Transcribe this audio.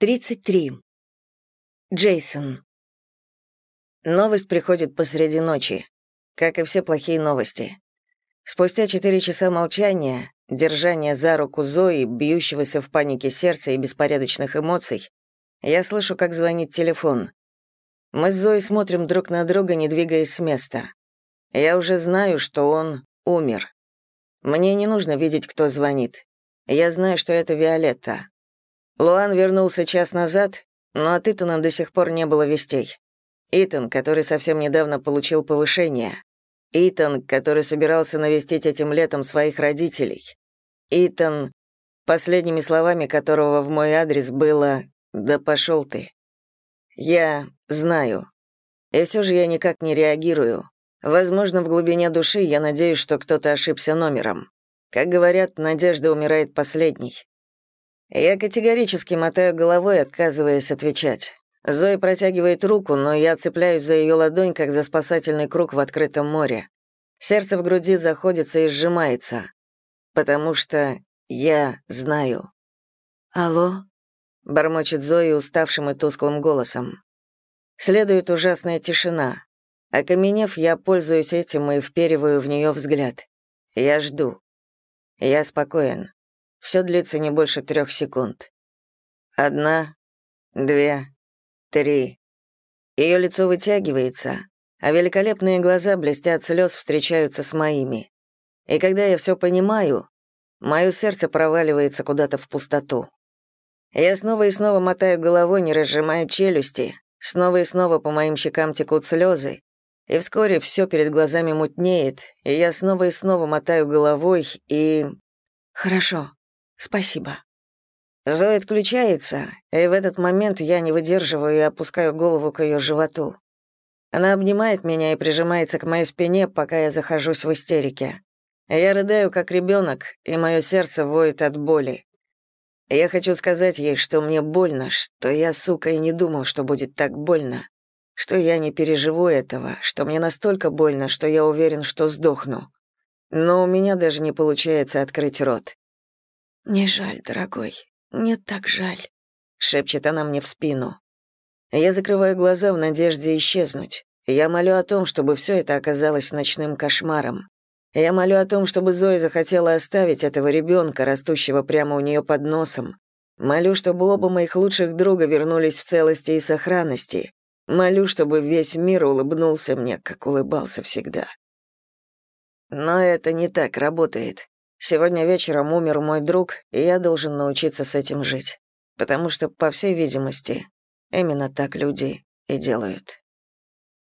33. Джейсон. Новость приходит посреди ночи, как и все плохие новости. Спустя четыре часа молчания, держания за руку Зои, бьющегося в панике сердца и беспорядочных эмоций, я слышу, как звонит телефон. Мы с Зоей смотрим друг на друга, не двигаясь с места. Я уже знаю, что он умер. Мне не нужно видеть, кто звонит. Я знаю, что это Виолетта. Луан вернулся час назад, но от Итана до сих пор не было вестей. Итан, который совсем недавно получил повышение. Итан, который собирался навестить этим летом своих родителей. Итан, последними словами которого в мой адрес было «Да пошел ты». Я знаю. И все же я никак не реагирую. Возможно, в глубине души я надеюсь, что кто-то ошибся номером. Как говорят, надежда умирает последней. Я категорически мотаю головой, отказываясь отвечать. Зоя протягивает руку, но я цепляюсь за ее ладонь, как за спасательный круг в открытом море. Сердце в груди заходится и сжимается. Потому что я знаю. «Алло?» — бормочет Зоя уставшим и тусклым голосом. Следует ужасная тишина. Окаменев, я пользуюсь этим и впериваю в нее взгляд. Я жду. Я спокоен. Все длится не больше трех секунд. Одна, две, три. Ее лицо вытягивается, а великолепные глаза блестят слез встречаются с моими. И когда я все понимаю, мое сердце проваливается куда-то в пустоту. Я снова и снова мотаю головой, не разжимая челюсти, снова и снова по моим щекам текут слезы, и вскоре все перед глазами мутнеет, и я снова и снова мотаю головой и... «Хорошо», Спасибо». Зоя отключается, и в этот момент я не выдерживаю и опускаю голову к ее животу. Она обнимает меня и прижимается к моей спине, пока я захожусь в истерике. Я рыдаю, как ребенок, и мое сердце воет от боли. Я хочу сказать ей, что мне больно, что я, сука, и не думал, что будет так больно, что я не переживу этого, что мне настолько больно, что я уверен, что сдохну. Но у меня даже не получается открыть рот. «Мне жаль, дорогой, мне так жаль», — шепчет она мне в спину. Я закрываю глаза в надежде исчезнуть. Я молю о том, чтобы все это оказалось ночным кошмаром. Я молю о том, чтобы Зоя захотела оставить этого ребенка, растущего прямо у нее под носом. Молю, чтобы оба моих лучших друга вернулись в целости и сохранности. Молю, чтобы весь мир улыбнулся мне, как улыбался всегда. Но это не так работает. Сегодня вечером умер мой друг, и я должен научиться с этим жить. Потому что, по всей видимости, именно так люди и делают.